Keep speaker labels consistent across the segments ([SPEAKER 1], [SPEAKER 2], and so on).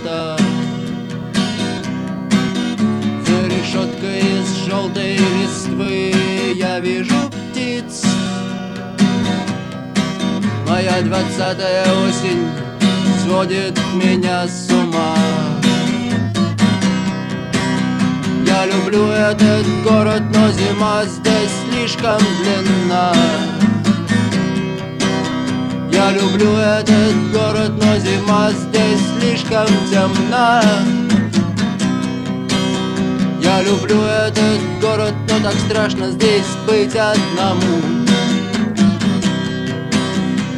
[SPEAKER 1] лента. За решеткой из желтой листвы Я вижу птиц. Моя двадцатая осень Сводит меня с ума. Я люблю этот город, но зима здесь слишком длинна. Я люблю этот город, но зима здесь слишком темна. Я люблю этот город, но так страшно здесь быть одному.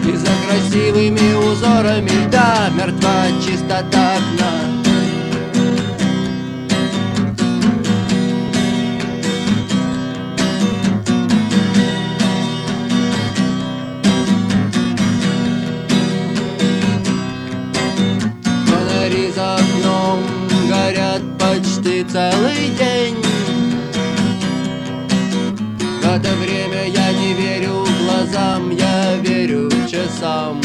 [SPEAKER 1] И за красивыми узорами льда мертва чистота окна. Целый день. В это время я не верю глазам, я верю часам.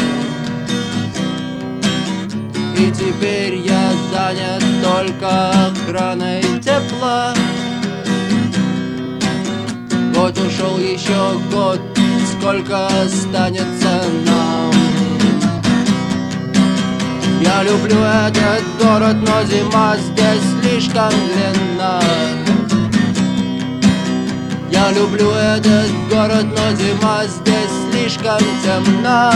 [SPEAKER 1] И теперь я занят только охраной тепла. Вот ушел еще год, сколько останется нам я люблю этот город, но зима здесь слишком длинна. Я люблю этот город, но зима здесь слишком темна.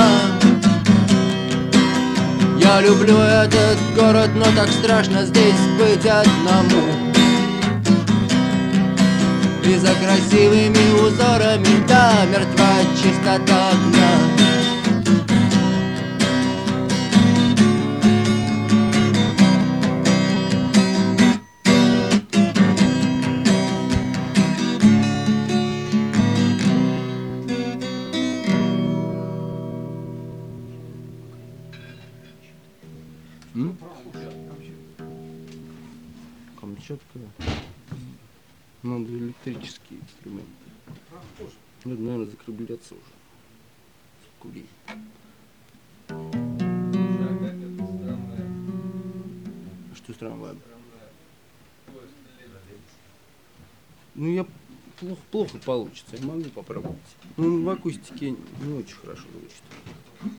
[SPEAKER 1] Я люблю этот город, но так страшно здесь быть одному. И за красивыми узорами, да, мертва чистота окна Камчатка. Надо электрические инструменты. Надо, наверное, закругляться уже. Кури. А Что с трамваем? Ну я плохо, плохо получится, я могу попробовать. Ну в акустике не очень хорошо звучит.